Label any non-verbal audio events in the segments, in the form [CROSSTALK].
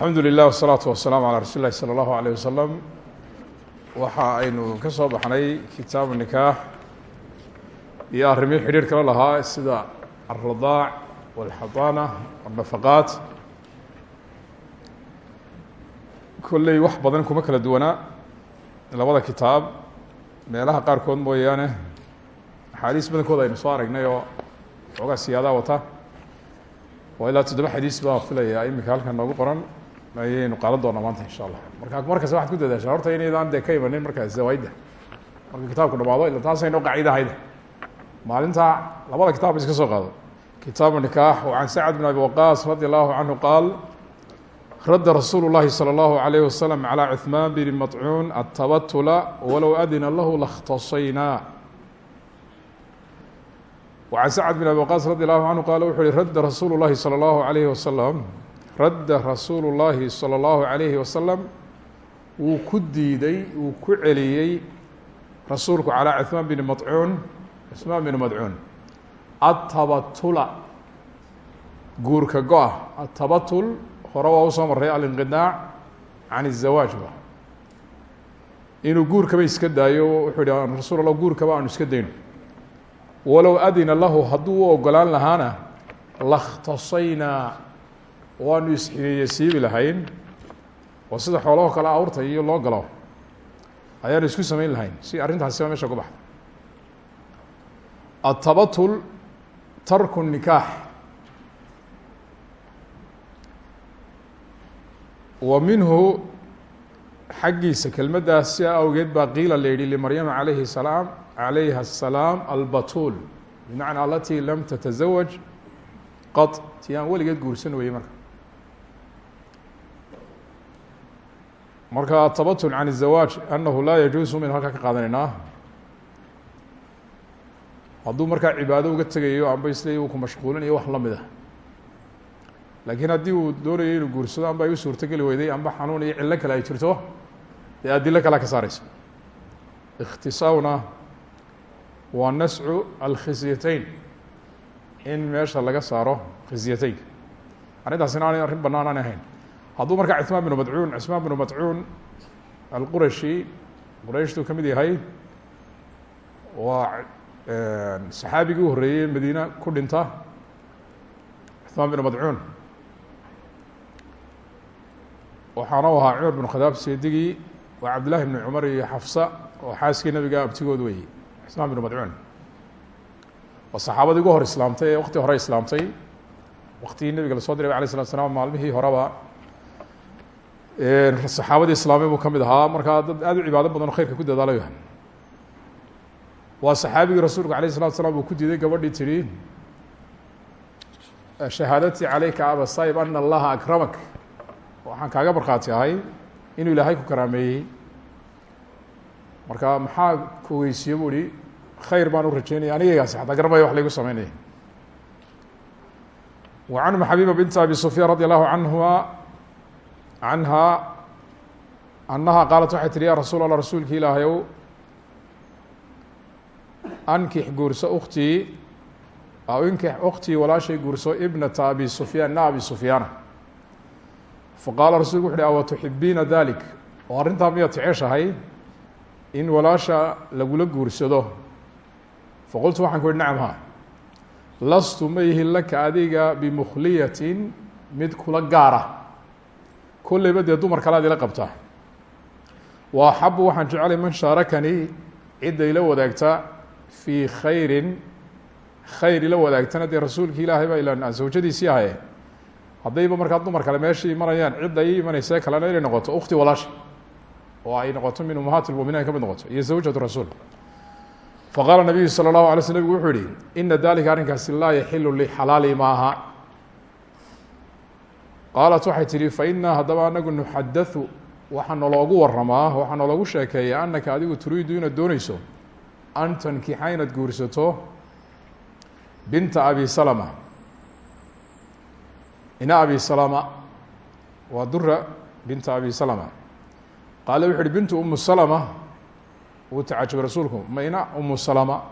alxamdu lilah wsalaatu wasalaamu calaa rasuuli lahi salى allahu alayh wasalam waxa aynu ka soo baxnay kitaabu nikaax iyo arrimii xidhiir kala lahaa sida alradaac walxadaana walnafaqaat. Kolley wax badan kuma kala duwanaa labada kitaab meelaha qaarkood mooyaane axaadiis badankooda aynu soo aragnay oo xoogaa siyaadaa wata. Oo ilaa toddoba xadiis baa filaya imika halkan noogu qoran ayaynu qaadan doonaa maanta insha allah marka markas waxaad ku dadaashaa horta inaydaan dee ka imanin markaas zawaaidda marka kitaabku dhamaado ila taasayno qaciidahayda maalinta labada kitaab iska soo qaado kitaabu nikaax can sacd bn abi waqaas radi allahu canhu qaal radda rasuulu llahi salى اllahu alayh wasalam calى cuثmaan bn maطcuun atabatula walow adina lahu lakhtasaynaa وعن سعد بن أبي وقاص رضي الله عنه qال وxuu hi radd رasuuل الlahi صلى الله عليه وسلم radda rasuul الlahi صلى الله عليه وسلم wuu ku diiday wuu ku celiyey rasuulku عalى cثmaan بن مطcuun cثmaan بن مdcuun الtabatula guurka go-a الtabatul hore waa usoo maray alinqidaac can الزawaaج inuu guurkaba iska daayo wuxuu hi rasuul اlah guurkaba aanu iska dayno walow adina lahu hadduu u ogolaan lahaana lakhtasaynaa waanu isxiriiriye siibi lahayn oo sida xoolaho kale awrta iyo loo galo ayaanu isku samayn lahayn si arrintaasiba meesha ku baxda atabatul tarku nikaax. Wa minhu xaggiisa kelmaddaas si awgeed baa qiila la yihi limaryama alayhi salaam alayha الsalaam albatuul. Bimacnaa alati lam tatasawaj qad ti aan guursan weyey marka. marka atabatun can الzawaaj annahu laa yajuusu minu halka ka qaadanaynaa hadduu markaa cibaado uga tegayo amba isle uu ku mashquulinayo wax la mid ah laakiin haddii uu doonayo inuu guursado amba ay u suurtogeli weyday amba xanuun iyo cillo kale ay jirto dee adilo kalea ka saareysa ikhtisaawna waa nascu alkhisyatayn in meesha laga saaro khisyataynka arrintaasina aanay arrin bannaan aan ahayn hadduu markaa cثmaan binu madcuun cثmaan binu madcuun alqurashi qurayshtuu ka mid yahay waa saxaabigii u horreeyey madiine ku dhinta cثmaan binu madcuun waxaana u ahaa cumar binu khadaab seedigii waa cabdillahi bni cumar iyo xafsa oo xaaskii nabiga abtigood weeyey cثmaan binu madcuun waa saxaabadii ugu hor islaamtay ee wakti hore islaamtay waktigii nebiga lasoo diray alay slat slam maalmihii horeba saxaabadii islaamay buu ka mid ahaa. Markaa dad aad u cibaado badan oo khayrka ku dadaalayo waa saxaabigii rasuulku alayh الsalatu slam uu ku diiday gabadhii tidhi shahaadatii calayka aba sayb ana allaha akramak. Waxaan kaaga markhaati ahay inuu ilaahay ku karaameeyey. Marka maxaa kuogeysiye bu hi khayr baan u rajeynaya anigaygaasi xataa garmaya wax laygu sameynaya wa can umi xabiiba bint abi sufyaan radi allahu canha annaha qaalat waxay tihi ya rasuul allah rasuulki ilaahayow ankix guurso uktii aw inkix uktii walaashay guurso ibnata abi sufyaan na abi sufyaana. Faqaala rasulku wuxu uhi awa tuxibiina dalik oo arrintaa miyaad jeceshahay in walaasha lagula guursado? Faqultu waxaan ku uhi nacam ha lastu ma yihiin laka adiga bimukhliyatin mid kula gaara kolleyba dee dumar kale ad ila qabta. Wa axabu waxaan jecelay man shaarakanii cidda ila wadaagta fii khayrin khayr ila wadaagtana dee rasuulki ilaahay baa ila zawjadiisii ahaye haddayba markaa dumar kale meeshii imanayaan cidda ii imanayse kalena inay noqoto ukti walaasha oo ay noqoto min umahaati lmuminiin ka noqoto iyo zawjatu rasuul. Faqaala nabiyu salى اllahu alay sl wuxuu yihi ina dalika arrinkaasi laa yaxilu li xalaali maaha qaalat waxay tihi fainaa haddaba anagu nuxadathu waxaa naloogu waramaa waxaa naloogu sheekeeya anaka adigu turiidu inaad dooneyso an tankixa inaad guursato binta abi salama. Ina abi salama waa dura binta abi salama. Qaale wuxu uhi bintu umu salama wuu tacajubay rasuulku ma ina umu salama?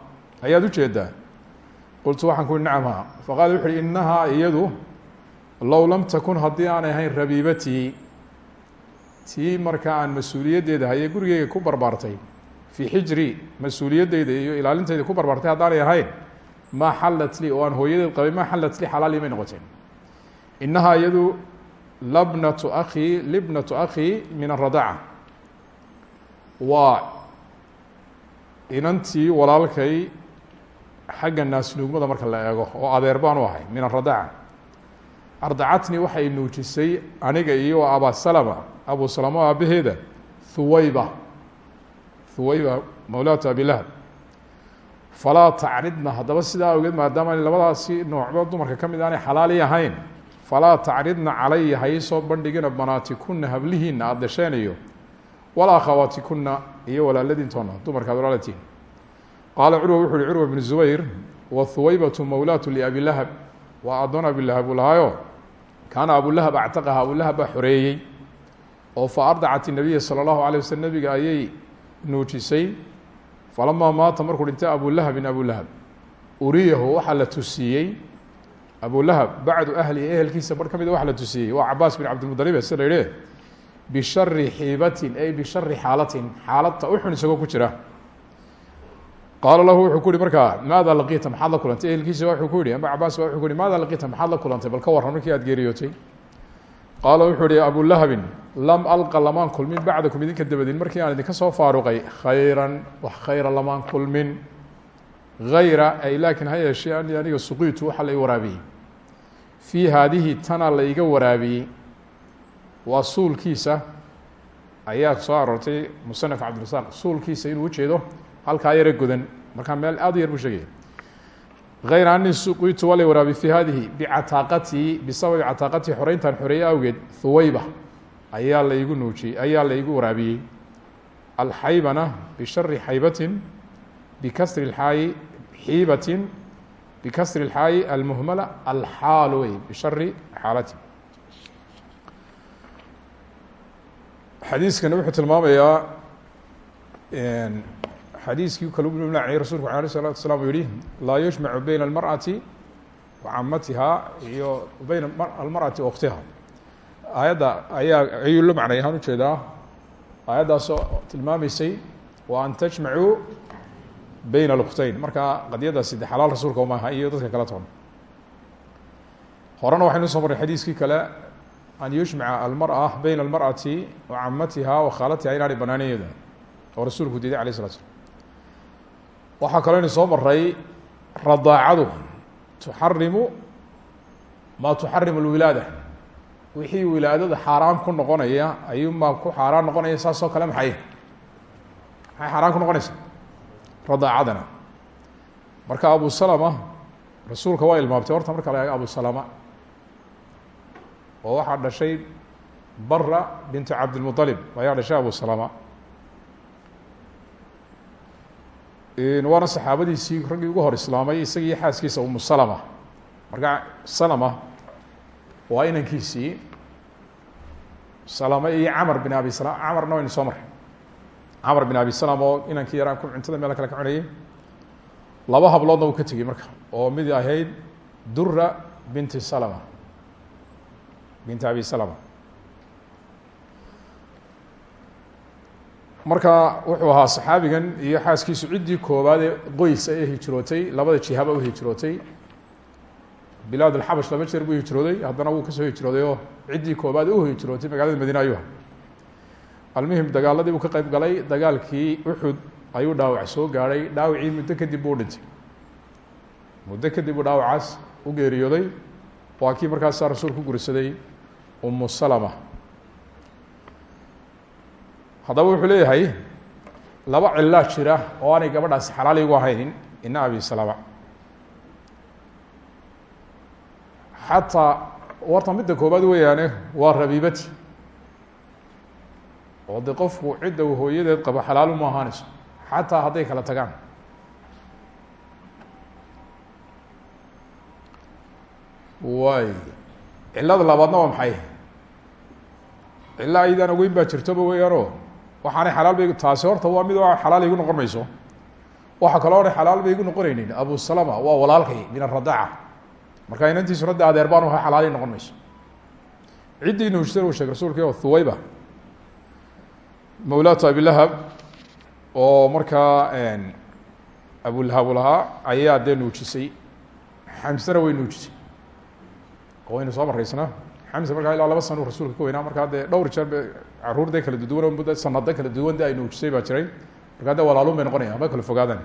Ayaad u jeedaa qultu waxaan ku uhi nacam ha faqaala wuxu uhi iyadu low lam takun haddii aanay ahayn rabiibatii tii markaa aan mas'uuliyaddeeda hayee ku barbaartay. Fii xijri mas'uuliyaddeyda iyo ilaalinteyda ku barbaartay haddaanay ahayn maa xallat lii oo aan hooyadeed qabay maa xallat lii xalaal imay noqoteen inahaa iyadu labnatu akhi libnatu akhi min aradaca waa inantii walaalkay xagga naasnuugmada marka la eego oo adeer baan u ahay min aradaca ardacatni waxay nuujisay aniga iyo aba salama abu salama aabaheeda thuwayba. Thuwayba mawlaatu abilahab falaa tacridna haddaba sidaa awgeed maadaama labadaasi noocba dumarka ka mid aanay xalaali ahayn falaa tacridna calaya haysoo bandhigina banaatikuna hablihiina aada dasheenayo walaa akhawaatikuna iyo walaaladiintoona dumarka ad qaala curwa wuxu uhi curwa bnu zubayr wa thuwaybatu mawlaatu liabilahab waa addoon abilahab uu lahaayo kaana abulahab actaqaha abulahab baa xoreeyey oo fa ardacat inabiya sala allahu alay waslm nabiga ayay nuujisay. Falamaa maata markuu dhintay abulahabin abulahab uriyahu waxaa la tusiiyey abulahab bacdu ahlihi ehelkiisa bar ka mida waxa la tusiiyey waa cabaas bin cabdilmudalibe sida la yidhi bishari xiibatin ay bishari xaalatin xaaladta uxun isagoo ku jira qaala lahu wuxuu ku yihi markaa maada laqiita maxaad la kulantay ehelkiisa wuxuu ku yihi amba cabaas ba wuxuu ku yihi maada laqiita maxaad la kulantay bal ka warran aad geeriyootay qaala wuxuu yihi abulahabin lam alqa lamaan kulmin bacdakum idinka dabadin markii aan idinka soo faaruqay khayran wax khayra lamaan kulmin hayra ay laakiin ha yeeshee ani aniga suqiitu waxaa la i waraabiyey tana la iga waraabiyey waa ayaa soo aroortay musanaf cabdirasaaq suulkiisa inuu ujeedo halkaa yare godan markaa meel aad u yar buu sheegaya hayra ani suqiitu waa la i waraabiye fii hadihi bicataaqatii bisababi cataaqatii xoreyntan xoreeye awgeed thuwayba ayaa la igu nuujiyey ayaa la igu waraabiyey. Alxaybana bishari xaybatin bikasri اlxaayi xiibatin bikasri اlxaayi almuhmala alxaal wey bishari xaalati. Xadiiskani wuxuu tilmaamayaa xadiiskii kal mlacnay rasulku alيه الsalatu aslam uu yihi laa yujmacu bayna اlmarأati wa camatiha iyo bayna almarأati wa اkhtiha aayadda ayaa ayuu la macnay ahaan ujeedaa aayaddaasoo tilmaamaysay wa an tajmacuu bayna اlkhtayn marka qadiyadaasi de xalaal rasuulka umaaha iyo dadka kale toon horena waxaynu soo marray xadiiskii kale an yujmaca almarأة bayna اlmarأati wa camatiha wa khaalatiha inaanay banaaneyeeda oo rasuulku diiday alay slat slam waxaa kaloo ynu soo maray radaacadu. Tuxarimu maa tuxarimu اlwilaada wixii wilaadada xaaraan ku noqonaya ayuunbaa ku xaaraan noqonaya saasoo kale maxay? Maxay xaaraan ku noqonaysa? Radaacadana. Marka abu salama rasuulka waa ilmaamtay horta marka la abu salama oo waxaa dhashay bara bintu cabdilmuطalib ayaa dhashay abu salama waana saxaabadiisii raggii ugu hor islaamay isagii xaaskiisa umu salama. Marka salama waa inankiisii salama iyo camar bin abi salam camarna waynu soo maray camar bin abi salam oo inankii yaraan ku cuntada meel kale ka cunayay laba habloodna uu ka tegey marka oo mid ahayd dura binti salama. Binti abi salama marka wuxuu ahaa saxaabigan iyo xaaskiisu ciddii koowaad ee qoys ee hijrootay labada jihaba u hijrootay. Bilaad alxabash laba jeer buu hijrooday haddana wuu ka soo hijrooday oo ciddii koowaad u hijrootay magaalada madiine ayuha almuhim dagaaladii buu ka qeyb galay dagaalkii uxud ayuu dhaawac soo gaadhay dhaawacii muddo kadib buu dhintay. Muddo kadib buu dhaawacaas u geeriyooday. Waa kii markaasaa rasuulku gursaday umu salama haddaba wuxuu leeyahay laba cilaa jira oo aanay gabadhaasi xalaal igu ahayn ina abi salama xataa warta midda koobaad weeyaane waa rabiibati. Oo de qofku cidda uu hooyadeed qabo xalaal uma ahaanayso xataa hadday kala tagaan. Waay cilada labaadna waa maxay? Cilla aydaan ogeyn baa jirtoba weeyaanoo waxaanay xalaal ba taasi horta waa mid xalaal igu noqon mayso. Waxa kaloo ona xalaal ba igu noqonaynin. Abu salama waa walaalkay min aradaaca marka inantiisuna de adeer baan uha xalaali noqon mayso. Ciddii nuujisana uu sheegay rasuulka oo thuwayba mawlaatu abilahab oo markaa abulahab u lahaa ayaa dee nuujisay. Xamsena way nuujisay. Oo waynu soo maraysnaa xamse markaa ilaa laba sano u rasuulka ka weynaa. Markaa dee dhowr jeer be carruur dee kala duduwan muddo sanado kala duwan de ay nuujisay baa jiray. Markaa de walaalun bay noqonaya ama kala fogaadaan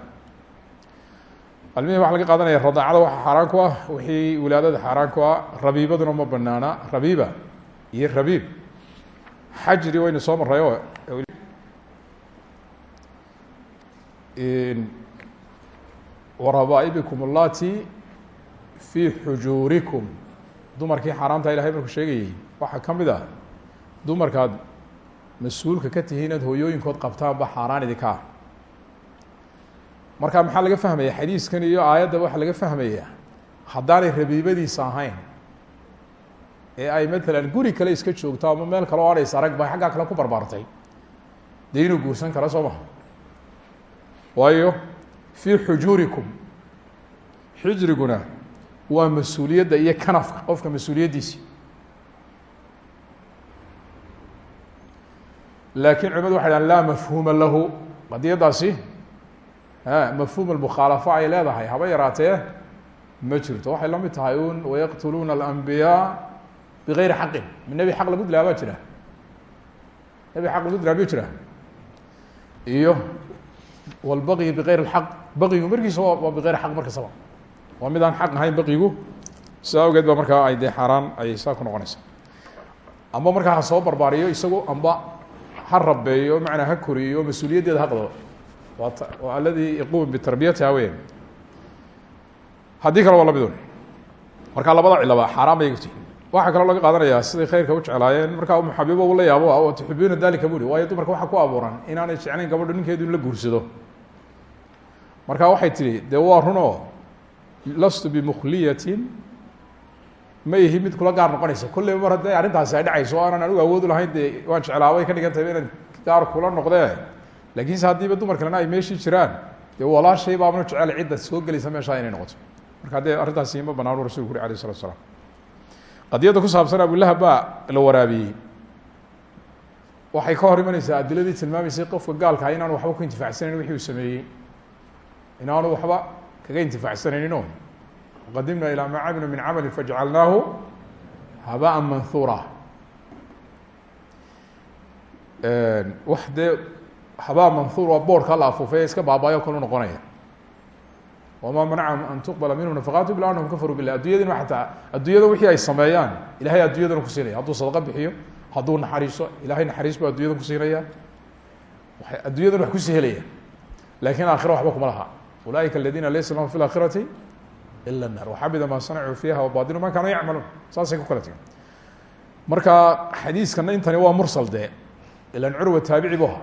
almihim waxa laga qaadanaya radaacada waxa xaaraan ku ah wixii wilaadada xaaraan ku ah rabiibaduna ma banaana rabiiba iyo rabiib. Xajri waynu soo maray oo warabaa'ibikum allati fii xujuurikum. Dumarkii xaaraamta ilahay markuu sheegayey waxaa ka ah dumarkaad mas'uulka ka tihiin inaad hooyooyinkood qabtaanba xaaraan idinka ah marka maxaa laga fahmaya xadiiskan iyo aayadda waxaa laga fahmaya? Haddaanay rabiibadiisa ahayn ee ay matalan guri kale iska joogto ama meel kale o adhays arag ba xaggaa kale ku barbaartay. Dee inuu guursan karo soo maha waayo fii xujuurikum xijriguna waa mas'uuliyadda iyo kanafka qofka mas'uuliyaddiisi laakiin culimadu waxay dhahan laa mafhuuma lahu. Qadiyaddaasi mafhuum almukhaalafa ay leedahay. Haba yaraatee ma jirto. Waxay la mid tahay un wayaqtuluuna alambiyaa bigayri xaqin. Mi nebi xaq lagu dilaa baa jira. Nebi xaq lagu dilaa miyu jira. Iyo walbaqyi bigayr اlxaq baqigu markiisa waa bigayr xaq markastaba waa mid aan xaq ahayn baqigu sidaa awgeed ba markaa ay dee xaaraan ayay saa ku noqonaysa. Amba markaa ha soo barbaariyo isagu amba ha rabeeyo macnaa ha koriyo mas'uuliyaddeeda ha qado waa aladii yaquum bitarbiyatiha weyan haddii kale waa lamidun markaa labada cilaba xaaraan bay gti waxaa kaloo qaadanayaa siday khayrka u jeclaayeen markaa umu xabiibo ula yaabo o tuxibuuna dalika buri waayo dumarka waxaa ku abuuran inaanay jeclayn gabadho ninkeedu in la guursado. Marka waxay tihi dee waa runoo lastu bimukhliyatin ma ihi mid kula gaar noqonaysa. Kolleyba mar hadday arrintaasi ay dhacayso aanan anigu awood lahayn dee waan jeclaabay ka dhigan inaan gaar kula noqdee. Laakiinse haddiiba dumar kalena ay meeshii jiraan dee walaashay baabna jecel cidda soo gelaysa meeshaa inay noqoto. Marka haddee arrintaasi ma banaanu rasulku uri alayh isalatu slam qadiyadda ku saabsan abulahab baa la waraabiyey. Waxay ka hor imaneysaa adiladii tilmaamaysay qofka gaalka inaanu waxba ku intifaacsanayn wixii uu sameeyey. Inaanu waxba kaga intifaacsanaynino qadimna ilaa maa camiluu min camali fajcalnaahu habaa manhuura wax dee habaa manhuur waa boorka la afuufay iska baabaayo kalu noqonaya. Wma manacahum an tuqbala minhum nafaqaatu ila anahum kafaruu bilah addunyadina ataa addunyada wixii ay sameeyaan ilahay addunyadana kusiinaya hadduu sadaqo bixiyo hadduu naxariiso ilahay naxariis buu addunyada kusiinaya addunyadana wax ku sii helaya. Lakin aakhira waxba kuma laha. Ulaaika aladina laysa lahum fi اlaakhirati ila الnar waxabida ma sanacuu fiiha wabadilu ma kaanuu yacmaluun saasay ku kala tegen marka xadiiskana intani waa mursal dee ilan curwa taabici bu ahaa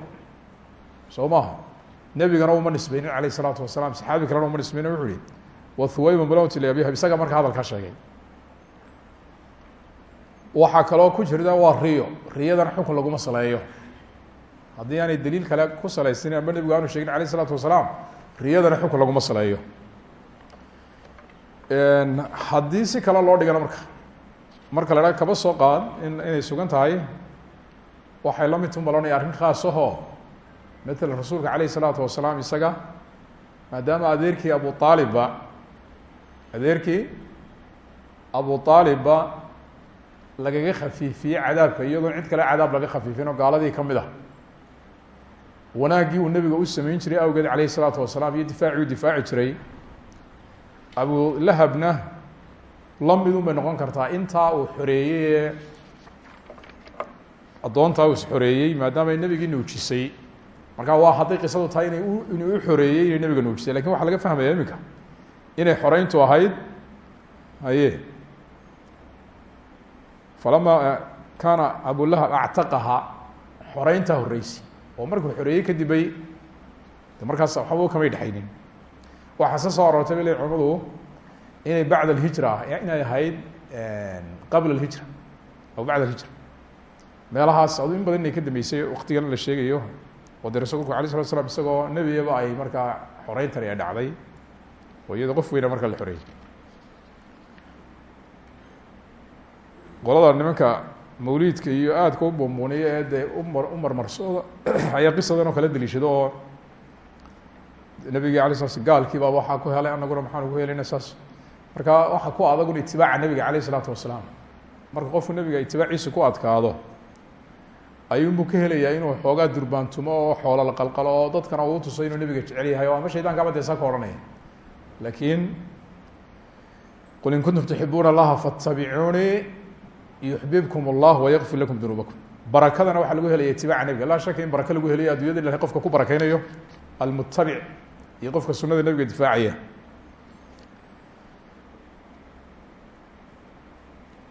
soo maaha nebigana uma nisbeynin alayh الsalaatu wasalaam saxaabi kalena uma nisbeynin wuxu uhi wathuwayba mulawti liabiha isaga marka hadalkaa sheegay waxaa kaloo ku jirta waa riyo riyadana xukun laguma saleeyo haddii aanay daliil kale ku salaysanin amba nebigu aanu sheegin alayh الsalaatu wasalaam riyadana xukun laguma saleeyo haddii si kale loo dhigana marka. Marka la ha kaba soo qaad in inay sugan tahay. Waxay la mid tumalanaya arrin khaas ahoo. Matalan rasuulka calayh isalaatu wasalaam isaga maadaama adeerkii abu aalibba adeerkii abu aalibba lagaga khafiifiyey cadaabka iyadoon cid kale cadaab laga khafiifin gaaladii ka mid ah. Wanaaggii uu nebiga u sameyn jiray awgeed calayh isalaatu wasalaam iyo difaacii u difaaci jiray abu lahabna lamidun bay noqon kartaa. Intaa uu xoreeyey ee addoontaa uu isxoreeyey maadaama nebigii nuujisay. Marka waa hadday qisadu tahay inay u inuu u xoreeyey inay nebiga nuujisay. Lakin waxaa laga fahmaya iminka inay xoreyntu ahayd haye. Falama kaana abulahab actaqaha xoreyntaa horreysay. Oo markuu xoreeyey kadib bay de markaas waxba kamay dhexaynin waxaa se soo aroortay ba le culamadu inay bacd alhijra inay ahayd qabla alhijra aw bacd alhijra. Meelahaas adu in badan inay ka dambeysay waktigan la sheegayo oo dee rasulku alay slat slam isagoo nebigaba ay markaa xoreyntan ay dhacday oo iyada qof weyna markaa la nimanka mawliidka iyo aadka u buunbuuniya ee dee umar u marmarsooda [CLEARS THROAT] ayaa qisadan oo kala deliishado oo nabigi alay sla gaalkii baaba waxaa ku helay anaguna maxaan ugu helayna saas. Marka waxaa ku adagun itibaaca nebiga aleyh isalaatu wasalaam. Marka qofku nebiga itibaaciisa ku adkaado ayuunbuu ka helayaa inuu xoogaa durbaantumo oo xoolo la qalqalo oo dadkana uu tuso inuu nebiga jecel yahay oo ama shaydankaba dee saa ka lakiin qul in kuntum tuxibuuna allaha faatabicuunii yuxbibkum allah wayakfir lakum dunuubakum. Barakadana waxaa lagu helaya itibaaca nebiga laa shaka baraka lagu helayo addunyada ilahay qofka ku barakeynayo almutabic iyo qofka sunada nebiga difaacaya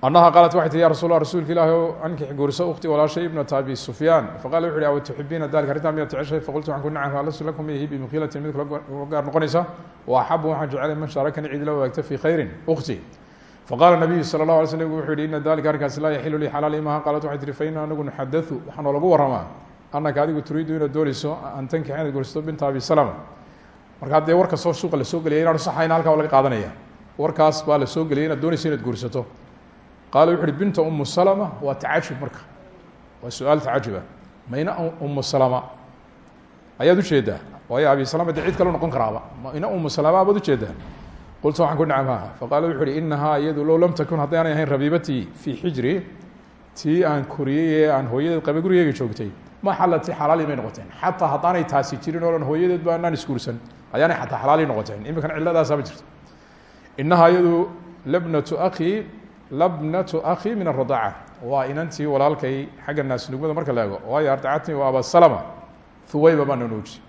annaha qaalat waxay tii ya rasul la rasuulka ilaahi o ankix guurso ukti walaashay ibnata abi sufyaan. Faqala wuxu uhi awa tuxibiina dalika arrintaa miyaad jeceshay faqultu waxaan ku nacam alastu lakum miyahi bimukhilatin mid kula gaar noqonaysa? Wa axabu waxaan jecelay man shaarakani cid la wadaagta fii khayrin. Ukti faqala nabiyu sala اlahu alay sl nabgu wuxu yihi ina dalika arrinkaasi laa yaxilu lii xalaal imaha qaalat waxay tihi faina anagu nuxadau waxaa noolagu waramaa anaka adigu turiidu inaad dooneyso an tankixa inaad guursato binta abi salama markaa dee warka soo suuqa la soo geliyay inaanu saxayna halkaa laga qaadanaya. Warkaas baa la soo geliyay inaad dooneyso inaad guursato. Qaala wuxu uhi binta umu salama waa tacajub marka. Waa su'aal tacajuba mayna umu salama. Ayaad u jeedaa waayo abi salama dee cid kale noqon karaaba. Mayna umu salama baad u jeedaa qultu waxaan ku nacamha faqaala wuxu uhi inahaa iyadu low lam takun haddaanay ahayn rabiibatii fii xijri tii aan koriyey ee aan hooyadeed qaba gurigeyga joogtay. Ma xalati xalaali may noqoteen. Xataa haddaanay taasi jirin oo dhan hooyadeed ba anaan isguursan ayaanay xataa xalaali noqoteen. Iminkana cilladaasaaba jirta inahaa iyadu labnatu akhi labnatu akhi min aradaaca waa inantii walaalkay xagga naasnugmada marka la ego waayo ardacatni waa aba salama huwayba baana nuuji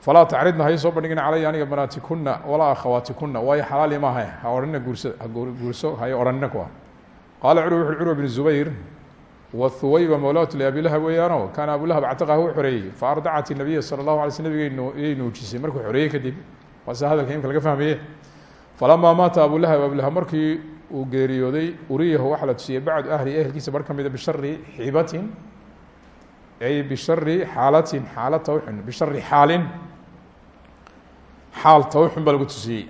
falaa tacridna hay soo bandhigina calaya aniga banaatikuna walaa akhawaatikuna waayo xalaali maaha. Ha odhanina guursa ha guurso hay odhanina kuwa. Qaala curwa wuxu zubayr wa huwayba mawlaatu liabilahab weeyaano kaana abulahab actaqaha u xoreeyey fa ardacat nabiya sala allahu alay sl nabigayay nuujisay markuu xoreeyey kadib waase hadalka imka laga fahmaye falamaa maata abulahab abulahab markii uu geeriyooday uriyahu waxaa la tusiyey bacdu ahli ehelkiisa bar ka mida bishari xibatin ay bishari xaalatin xaala tawxun bishari xaalin xaal tawxun baa lagu tusiyey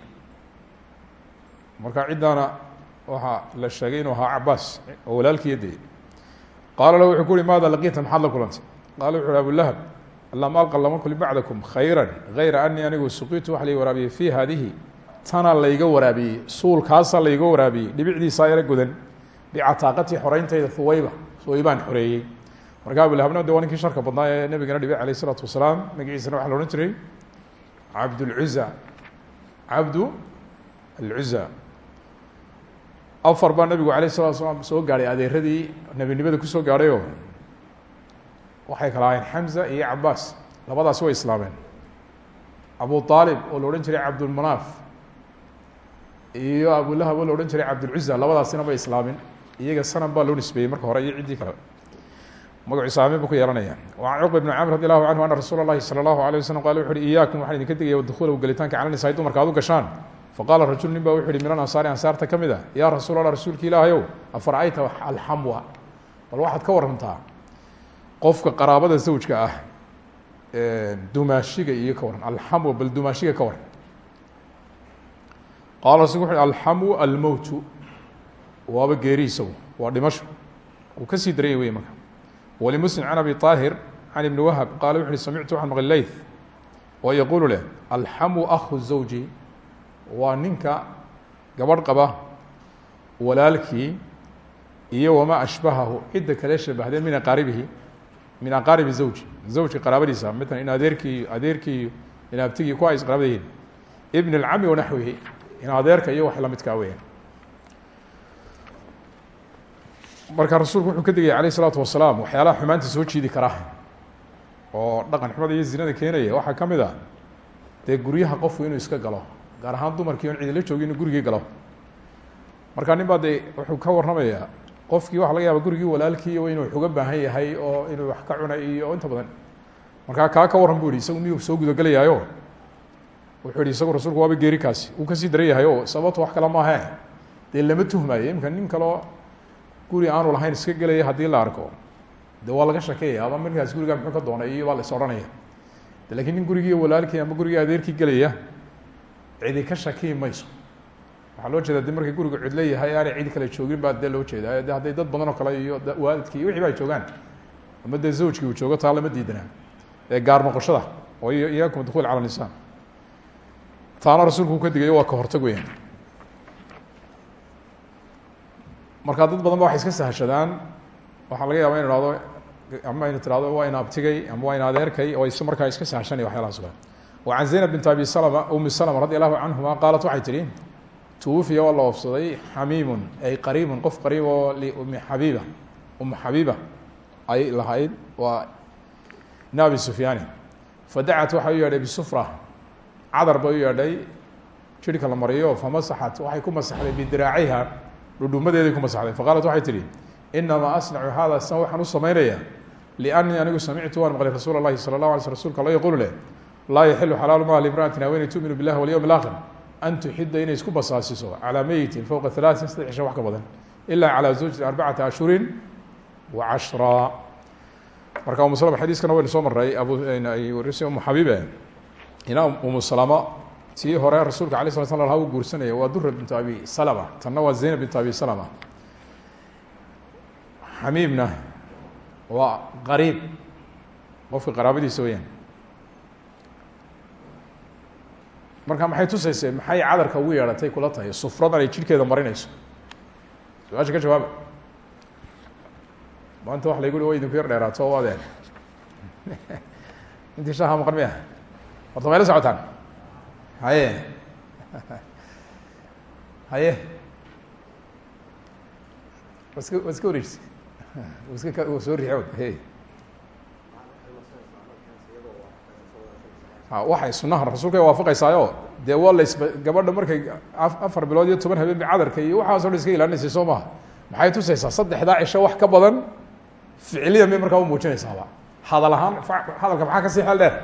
marka ciddaana waxaa la sheegay inuu ahaa cabaas oo walaalkiiya dee qaala lahu wuxuu ku uhi maada laqiita maxaad la kulantay? Qaala wuxu uhi abulahab lam alqa lama kulin bacdakum khayra gayra anii anigu suqitu waxa lai waraabiyey fi hadihi tana layga waraabiyey suulkaasa layga waraabiyey dhibicdiisaa yaro godan bicataaqatii xoreyntayda huwayba huwaybaan xoreeyey. Marka abulahabna de waa ninkii sharka badnaa ee nabigana dhibay alayh isalaatu wasalaam magaciisana waxa la odhan jiray cabdulcuza cabdu alcuza afar baa nabigu alayh salatu salaam soo gaadhay adeeradii nebinimada kusoo gaadhayoo waxay kala ahayn xamza iyo cabaas labadaasi way islaameen abu aalib oo la odhan jiray cabdulmanaaf iyo abulahab oo la odhan jiray cabdulcuza labadaasina bay islaamin iyaga sanam baa loo nisbeeyey marka hore iyo ciddii kale magacu islaamin buu ku yeelanaya an cuqba bn camr radi allahu canhu ana rasuula اlahi salى اllahu alيه waslm qala wuxu uhi iyaakum waxaan idinka digaya dukuula gelitaanka cala nisaa dumarka ad u gashaan faqala rajul nin ba wuxu uhi min alansaari ansaarta ka mid a ya rasuul allah rasuulka ilaahayow afarcayta alxamwa bal waxaad ka warantaa qofka qaraabada zawjka ah dumaashiga iyo ka waran alxamwa bal dumaashiga ka waran qaala rasulku wuxu uhi alxamwu almowtu waaba geeri isagu waa dhimasho uu ka sii daranya wey marka walimuslim can abi طaahir can ibni wahab qala wuxu uhi samictu waxaan maqli leyth oo yaquulu leh alxamwu akhu zawji waa ninka gabadh qaba walaalkii iyo wamaa ashbahahu. Cidda kale shabahdeen min aqaaribihi min aqaaribi zawji. Zawjka qaraabadiisa matalan in adeerki adeerki in abtigii ku ays qaraabada yihiin ibn alcami wanaxwihi in adeerka iyo wax lamidkaa weyaan marka rasuulku wuxuu ka digaya alayh isalaatu wasalaam waxyaalaha xumaanta soo jiidi kara. Oo dhaqan xumada iyo zinada keenaya waxa ka mid a dee guryaha qofku inuu iska galo gaar ahaan dumarkii on cidila joogi inuu gurigii galo. Marka nin baa de wuxuu ka warramayaa qofkii waxa laga yaaba gurigii walaalkii inuu wax baahan yahay oo inuu wax ka cunay iyo inta badan. Markaa kaa ka warran bu isagu miyuu soo gudagelayaayo? Wuxuu yihi isagu rasuulku waaba geeri kaasi. Uu ka sii daran yahay o sababto wax kale maahe dee lama tuhmayo imika nin kaloo guri aanu lahayn iska gelaya haddii la arko. De waa laga shakeeya ama markaas gurigaa muxuu ka doonay iyo baa la is odhanaya. Lakin nin gurigii walaalkii ama gurigii adeerkii gelaya cidi ka shakii mayso. Waxaa loo jeeda de markay guriga cid leeyahay aanay cid kale joogin baa dee loo jeeda de hadday dad badan oo kale iyo waalidkii iyo wixii ba joogaan. Ama dee zawjkii uu joogo taa lama diidana. Ee gaar noqoshada oo iyakum dukuul cala nisaan taana rasuulku uu ka digayo waa ka hortag weyaan markaa dad badan ba iska sahashadaan. Waxaa laga yaaba inu hahdo ama aynu tirahdo waa ina abtigay ama waa ina adeerkay oo is markaa iska sahashanay waxyaalahaas kale wa can zaynab bint abi salma umi salma radi allahu canhuma qaalat waxay tihi twufiya waa la oofsaday xamiimun ay qariibun qof qariib oo liumi xabiiba uma xabiiba ay lahayd waa ibn abi sufyaani fadacat waxay u yeedhay bisufra cadar bay u yeedhay jirhka la mariyo famasaxat waxay ku masaxday bidiraaciha dhudhumadeeday ku masaxday faqaalat waxay tihi inamaa asnacu hada san waxaan u samaynaya liannii anigu samictu waan maqlay rasuul اlahi salى اlah alay sl rsulka lo yaqulu leh laa yaxilu xalaalu ma limra'atin haweeney tuminu billahi walyowm اlaakhir an tuxida inay isku basaasiso calaa meyitin fowqa halaaثin saddex cisho wax ka badan ila calaa zawjin wa cashra. Marka umu salama xadiiskana waynu soo maray abuwarisi umu xabiibe ina umu salama tii hore rasuulka alay sla slam laha u guursanaya waa dura bintu abi salama tanna waa zaynab bintu abi salama. Xamiimna waa qariib qofka qaraabadiisa weyaan marka maxay tusaysay? Maxay cadarka ugu yeedhatay kula tahay? Sufradan ay jidhkeeda marinayso. Su'aasha ka jawaaba. Maanta wax laygu hi wa idinku yar dheeraato o [LAUGHS] intii shaha maqan miya. Horta mayla socotaan. Haye. [LAUGHS] Haye. Wa iska wa iska wareejisa [LAUGHS] iska soo riixo waxay sunaha rasuulka waafaqaysaayo. Dee waa las gabadha markay afar bilood iyo toban habeen ba cadarka iyo waxaaso dhan iska ilaalinaysay soo maha maxay tusaysaa? Saddexdaa cisho wax ka badan ficliyan bay markaa umuujinaysaaba hadal ahaan hadalka maxaa ka sii xeel dheer?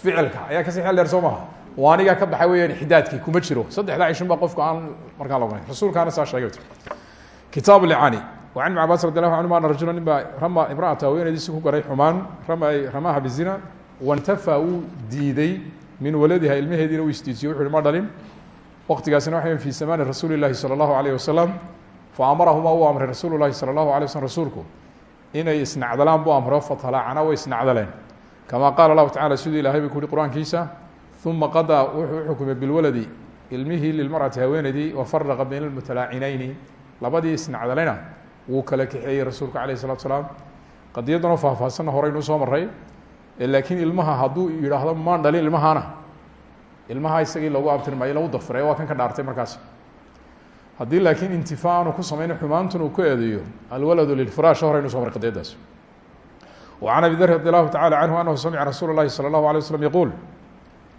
Ficilka ayaa ka sii xeel dheer soo maha waa anigaa ka baxay weyaan xidaadkii kuma jiro. Saddexdaa cishon ba qofka aan markaa lognayn rasuulkaana saa sheegay kitaab licani wa can ibn cabas radi allahu canhuma ana rajula nin baa rama imraata haweenaydiisi ku garay xumaan rama ramaha bizina wantafa wuu diiday min waladiha ilmaheediina uu isdiijiye wuxu uhi ma dhalin waqtigaasina waxay fi zamaani rasuuli llahi salى اllahu alayh wasalam faamarahuma uu amray rasuulu lahi salى اllahu alay waslm rasuulku inay isnacdalaan buu amro fatalaacana way isnacdaleen kama qaala lahu tacala siduu ilahay bay ku uhi qur-aankiisa uma qadaa wuxuu xukumay bilwaladi ilmihii lilmarأati haweeneydii wafaraqa bayna اlmutalaacinayni labadii isnacdalayna wuu kala kaxeeyey rasuulku alayh الsalatu salaam qadiyadanoo faahfaahsanna horeynuu soo maray laakiin ilmaha hadduu yidhaahdo maan dhalin ilmahana ilmaha isagii lagu abtirmayo lagu dafiray waa kan ka dhaartay markaas haddii laakiin intifaa aanu ku samayna xumaantun uu ku eedeeyo alwaladu lilfiraash horeynu so maray qadiyadaas وعن أبي ذر رضي الله تعالى عنه أنه سمع رsuuل اللhi صلى الله عليه وسلم يقول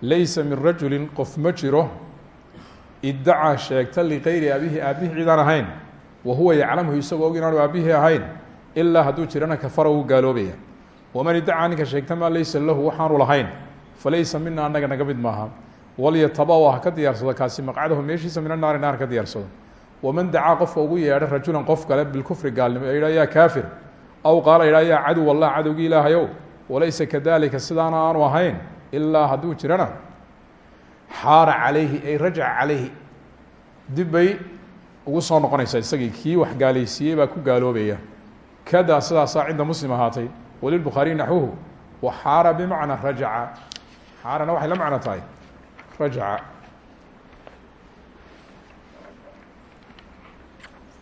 laysa min rajuli qof ma jiro idacaa sheegta ligayri aabihi aabihi cidaan ahayn wa huwa yaclamhu isagoo og inaanu aabihii ahayn ilaa hadduu jirana kafara uu gaaloobaya waman idacaa ninka sheegta maa laysa lahu waxaanu lahayn falaysa mina annaga naga mid maaha walyatabawa ha ka diyaarsado kaasi maqcadahu meeshiisa min anaari naar ka diyaarsado waman dacaa qofka ugu yeedha rajulan qof kale bilkufri gaalnimo ee yidhah yaa kaafir aw qaala yidhah yaa cadow allah cadowgii ilaahayow walaysa kadalika sidaana aanu ahayn ilaa hadduu jirana xaara calayhi ay rajaca ugu soo noqonaysaa isagii wax gaalaysiiyey baa ku gaaloobaya kada sidaasaa cinda muslim ahaatay walilbukhaariy naxwuhu wa xaara bimacna rajaca xaarana waxay la macno tahay rajaca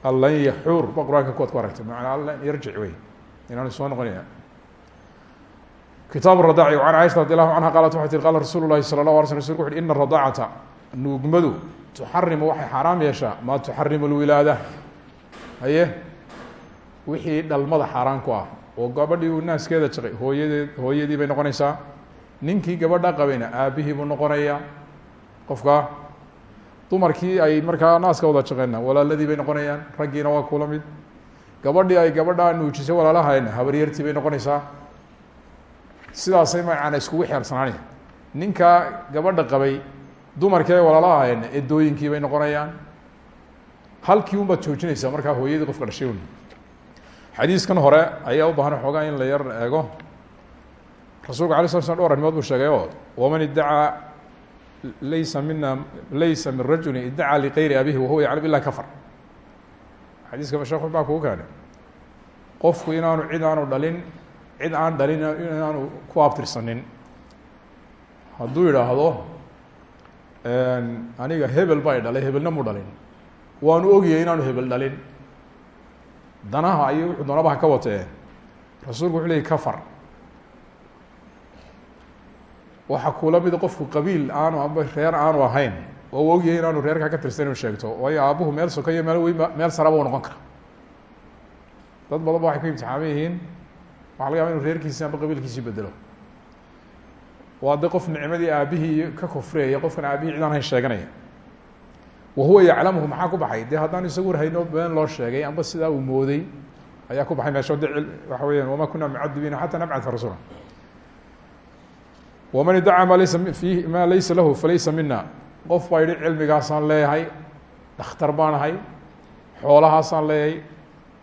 allan yaxuur ba qur-aanka kuwaad ku aragtay manaa allan yarjic wey inaanu soo noqonaya kitaab الradaaci an caiشha radi allahu canha qalat waxay tii qala rasuulu lahi salى اlah ala sl rsulku wuxu ina الradaacata nuugmadu tuxarimu waxay xaaraam yeeshaa maa tuxarimu اlwilaada haye wixii dhalmada xaaraan ku ah oo gabadhii uu naaskeeda jaqay hooyadeed hooyadii bay noqonaysaa. Ninkii gabadha qabayna aabihii buu noqonayaa. Qofka dumarkii ay markaa naaska wada jaqeenna walaaladii bay noqonayaan raggiina waa kula mid. Gabadhii ay gabadha nuujisay walaalahayna habaryartii bay noqonaysaa. Sidaasay macana iskugu xeersanaani ninka gabadha qabay dumarkii ay walaala bay noqonayaan. Halkii un baad joojinaysaa markaa hooyadii qofka dhashay un xadiiskan hore ayaa u baahan xoogaa in la yar eego. Rasuulku alay sla slam dhowr arrimood buu sheegay oo waman iddacaa laysa mina laysa min rajuli idacaa ligayri abihi wahuwa yaclam ila kafar. Xadiiska sheekh baa kugu keenay qofku inaanu cid aanu dhalin cid aan dhalin inaanu ku abtirsanin. Hadduu yidhaahdo aniga hebel bay dhalay hebelna mu dhalin. Waanu ogiyay inaanu hebel dhalin danaha iyo wuxuu doonabaha ka watee. Rasuulku wuxu leeyay kafar. Waxa kula mida qofku qabiil aanu amba reer aanu ahayn oo u ogyahay inaanu reerkaa ka tirsan inu sheegto waayo aabuhu meel soka iyo meel wey meel saraba u noqon kara dad badan ba waxay ku imtixaaman yihiin waxa laga yaba inu reerkiisi amba qabiilkiisii bedelo. Waa de qof nicmadii aabihii ka kufriyaya qofkan aabihii cid aan hayn sheeganaya wahuwa yaclamuhu maxaa ku baxay? De haddaan isagu hayno been loo sheegay amba sidaa uu mooday ayaa ku baxay meesha de waxa weyaan wama kuna mucadibiina xata nabcata rasula waman idacaa ma laysa fiihi ma laysa lahu falaysa mina qof baa yihi cilmigaasaan leeyahay dhakhtar baan ahay xoolahaasaan leeyahay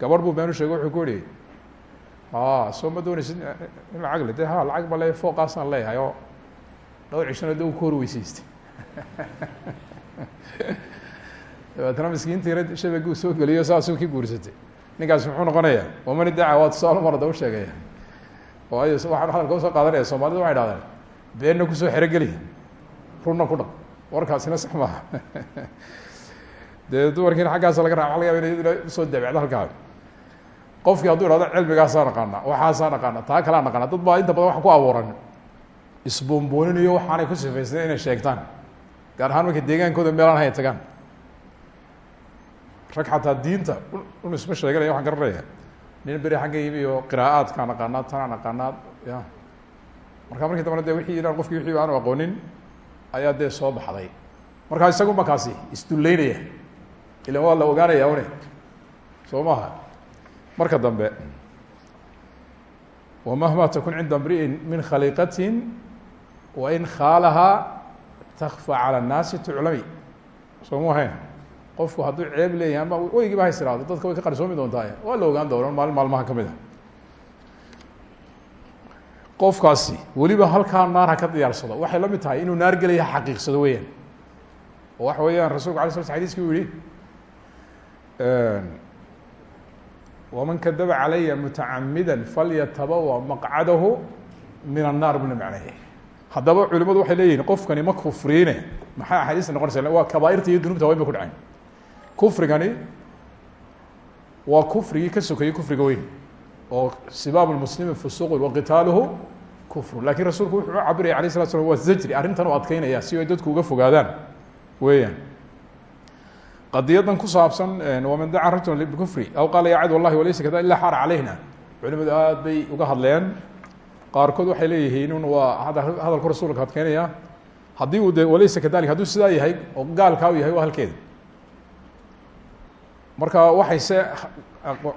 gabarh buu been u sheegay wuxuu ku yihi a soo ma dooneysid in lacag le de ha lacag ba leeyahay fooqaasaan leeyahay oo dhowr cishano de u ka hor weyseystay [LAUGHS] dabeetna miskiinta yara shabaguu soo geliyo saasuu ka guursatay. Ninkaas muxuu noqonaya waman idacaa waa tusaalo marada u sheegaya. Waayo waxaan hadalka u soo qaadanaya soomaalida waxay dhahdeen beenna ku soo xerogeli runna ku dhaq warkaasina sax maaha. [LAUGHS] Dee dumarkiina xaggaasa laga raa laga yaba ina u soo dabecdo halkaa qofkii hadduu ihahdo cilmigaasaa naqaana waxaasaa naqaana taa kalaa naqaana dad baa inta badan wax ku abuuran isboonbooninayo waxaanay ku sifaysnay inay sheegtaan gaar ahaan markay deegaankooda meelaan hay tagaan rag xataa diinta un isma sheeganaya waxaan garanaya nin beri xagga yimi oo qiraa'aadkaa naqaanaa tanaa naqaanaa ya marka markii dambana de wixii inaan qofkii wixii aanu aqoonin ayaa dee soo baxday markaa isagu markaasi isdullaynaya ilan waa la ogaanaya une soo maha marka dambe wamahma takun cinda mri'in min khaliiqatin wain khaalahaa takfa calى الnaasi tuclami soo mu ahayn Qofku hadduu ceeb leeyahay ama weygiiba hays iraado dadka way ka qarsoomi doontaa waa la ogaan doona maalin maalmaha ka mid a. Qofkaasi weliba halkaa naar ha ka diyaarsado. Waxay la mid tahay inuu naar gelaya ha xaqiiqsado weyaan oo weeyaan rasulku ala sla sl xadiski u yihi waman kadaba calaya mutacamida falyatabawa maqcadahu min annaar buna macnaya haddaba culimadu waxay leeyihiin qofkani ma kufriine. Maxay axaadiista noqonaysa waa kabaairta iyo dunubta wayn ku dhacayn kufrigani waa kufrigii ka kufriga weyn oo sibaab muslimi fusuqun waqitaaluhu kufru. Lakin rasuulku wuxuu u cabiraya alayh slat zajri arrintan u adkeynaya si ay dadku uga fogaadaan. Weeyaan. Qadiyadan ku saabsan waman daca rajula bikufri aw qaala ya wallahi walaysa kada ila xaara caleyhna culimadu aad bay uga hadleen qaarkood waxay leeyihiin un waa hadalku rasuulka adkeynaya haddii uu walaysa kadalik hadduu sidaa yahay oo gaalkaa u yahay waa halkeeda marka waxay se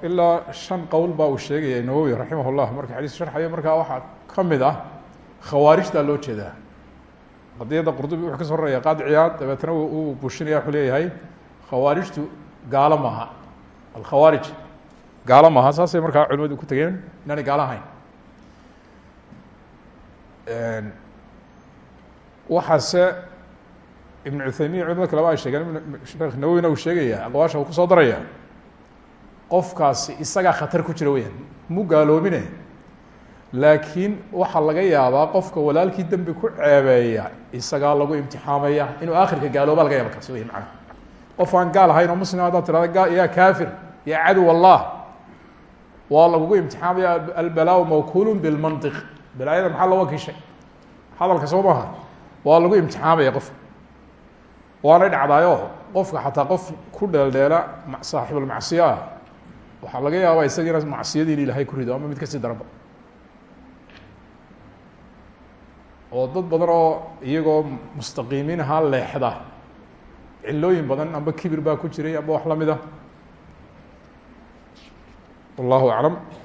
ilaa shan qowl baa uu sheegaya nawowi raximah llah marka xadiis sharxayo markaa waxaa ka mid ah khawaarijtaa loo jeedaa qadiyadda qurdubi wuxuu ka soo raraya qaadi ciyaad dabeetna uu bushinaya wuxuu leeyahay khawaarijtu gaalo maaha. Alkhawaarij gaalo maaha. Culimadu ku tegeen inaanay gaalo ahayn. Waxaase ibn cuthaymin culimada kaleba ay sheegeen sheekh nawowina uu sheegaya aqwaasha uu ku soo daraya qofkaasi isagaa khatar ku jira weyaan mu gaaloobine laakiin waxaa laga yaabaa qofka walaalkii dembi ku ceebeeya isagaa lagu imtixaamaya inuu aakhirka gaalooba laga yaaba kaasi wey qof aan gaal ahayn oo muslim haddaad tirahda ya kaafir ya cadow allah waa lagugu imtixaamaya albalaa mawkuulu bilmantiq balaayada maxaa loo wakiishay? Hadalka soo maaha. Waa lagu imtixaamaya qofka waanay dhacdaayo. Qofka xataa qof ku dheeldheela saaxibulmacsiya ah. Waxaa laga yaabaa isagiina macsiyadii in ilahay ku rido ama mid ka sii daranba oo dad badan oo iyagoo mustaqiimiin ahaa leexda. Cilooyin badan amba kibir baa ku jiray amba wax la mid a wallahu